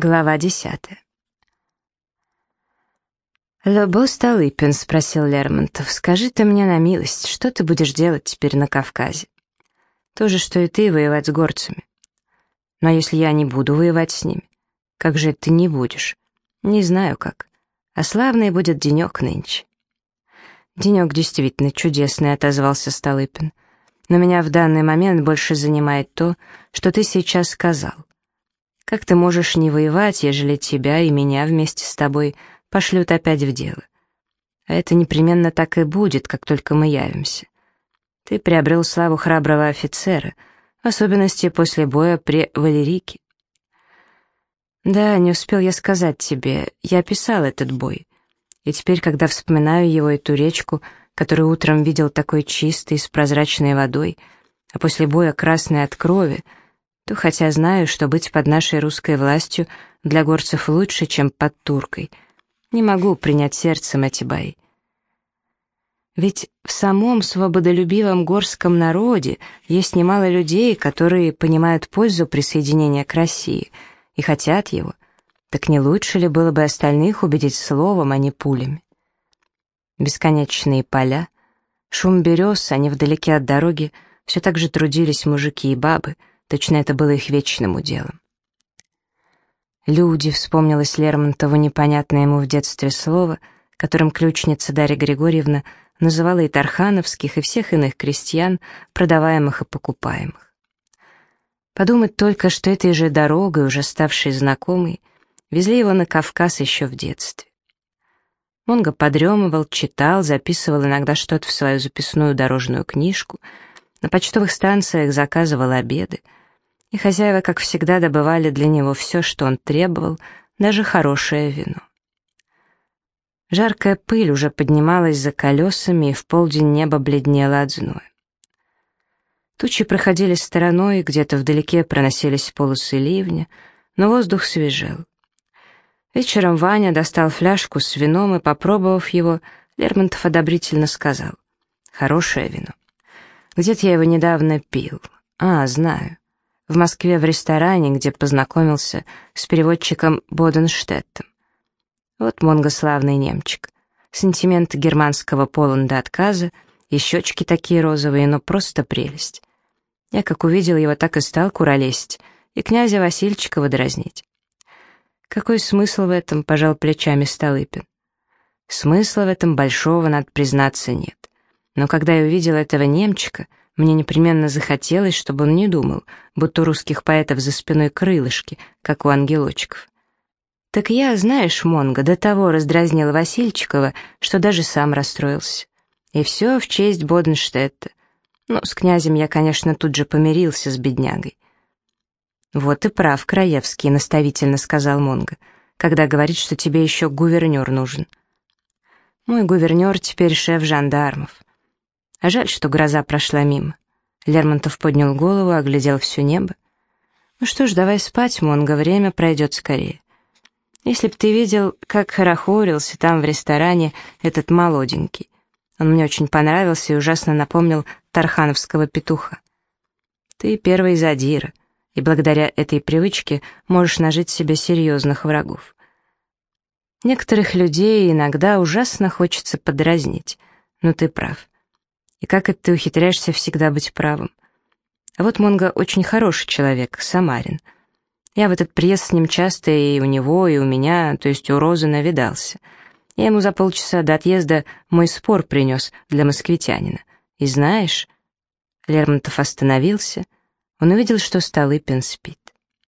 Глава десятая. «Лобо Столыпин», — спросил Лермонтов, — «скажи ты мне на милость, что ты будешь делать теперь на Кавказе? То же, что и ты, воевать с горцами. Но если я не буду воевать с ними, как же ты не будешь? Не знаю как. А славный будет денек нынче». «Денек действительно чудесный», — отозвался Столыпин. «Но меня в данный момент больше занимает то, что ты сейчас сказал. Как ты можешь не воевать, ежели тебя и меня вместе с тобой пошлют опять в дело? А это непременно так и будет, как только мы явимся. Ты приобрел славу храброго офицера, в особенности после боя при Валерике. Да, не успел я сказать тебе, я описал этот бой. И теперь, когда вспоминаю его эту речку, которую утром видел такой чистой, с прозрачной водой, а после боя красной от крови, то хотя знаю, что быть под нашей русской властью для горцев лучше, чем под туркой, не могу принять сердцем эти бои. Ведь в самом свободолюбивом горском народе есть немало людей, которые понимают пользу присоединения к России и хотят его. Так не лучше ли было бы остальных убедить словом, а не пулями? Бесконечные поля, шум берез, они вдалеке от дороги, все так же трудились мужики и бабы — Точно это было их вечным уделом. «Люди», — вспомнилось Лермонтову непонятное ему в детстве слово, которым ключница Дарья Григорьевна называла и тархановских, и всех иных крестьян, продаваемых и покупаемых. Подумать только, что этой же дорогой, уже ставшей знакомой, везли его на Кавказ еще в детстве. Монго подремывал, читал, записывал иногда что-то в свою записную дорожную книжку, на почтовых станциях заказывал обеды — и хозяева, как всегда, добывали для него все, что он требовал, даже хорошее вино. Жаркая пыль уже поднималась за колесами, и в полдень небо бледнело от зноя. Тучи проходили стороной, где-то вдалеке проносились полосы ливня, но воздух свежел. Вечером Ваня достал фляжку с вином и, попробовав его, Лермонтов одобрительно сказал. «Хорошее вино. Где-то я его недавно пил. А, знаю в Москве в ресторане, где познакомился с переводчиком Боденштеттом. Вот монгославный немчик. Сентимент германского полон до отказа, и щечки такие розовые, но просто прелесть. Я как увидел его, так и стал куролесить, и князя Васильчикова дразнить. Какой смысл в этом, пожал плечами Столыпин. Смысла в этом большого, надо признаться, нет. Но когда я увидел этого немчика, мне непременно захотелось, чтобы он не думал, будто у русских поэтов за спиной крылышки, как у ангелочков. Так я, знаешь, Монго, до того раздразнил Васильчикова, что даже сам расстроился. И все в честь Боденштетта. Ну, с князем я, конечно, тут же помирился с беднягой. «Вот и прав, Краевский», — наставительно сказал Монго, когда говорит, что тебе еще гувернер нужен. Мой гувернер теперь шеф жандармов. А жаль, что гроза прошла мимо. Лермонтов поднял голову, оглядел все небо. «Ну что ж, давай спать, Монго, время пройдет скорее. Если б ты видел, как хорохорился там в ресторане этот молоденький. Он мне очень понравился и ужасно напомнил тархановского петуха. Ты первый задира, и благодаря этой привычке можешь нажить себе серьезных врагов. Некоторых людей иногда ужасно хочется подразнить, но ты прав. И как это ты ухитряешься всегда быть правым? А вот Монго очень хороший человек, Самарин. Я в этот приезд с ним часто и у него, и у меня, то есть у Розы, навидался. Я ему за полчаса до отъезда мой спор принес для москвитянина. И знаешь... Лермонтов остановился. Он увидел, что Столыпин спит.